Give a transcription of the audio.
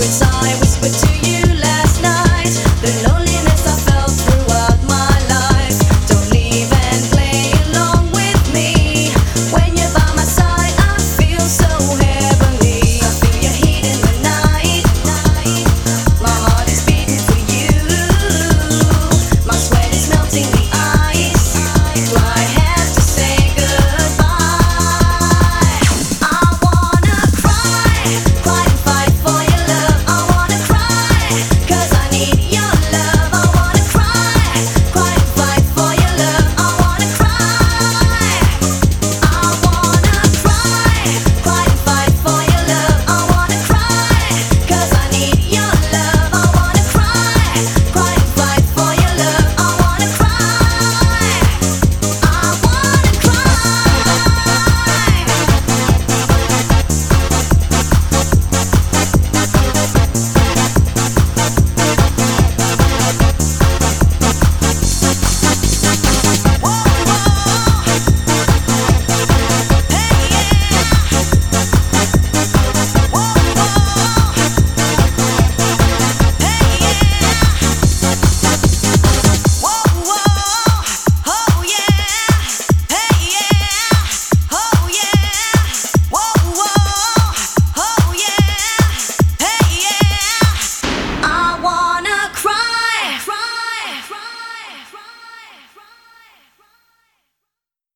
secrets are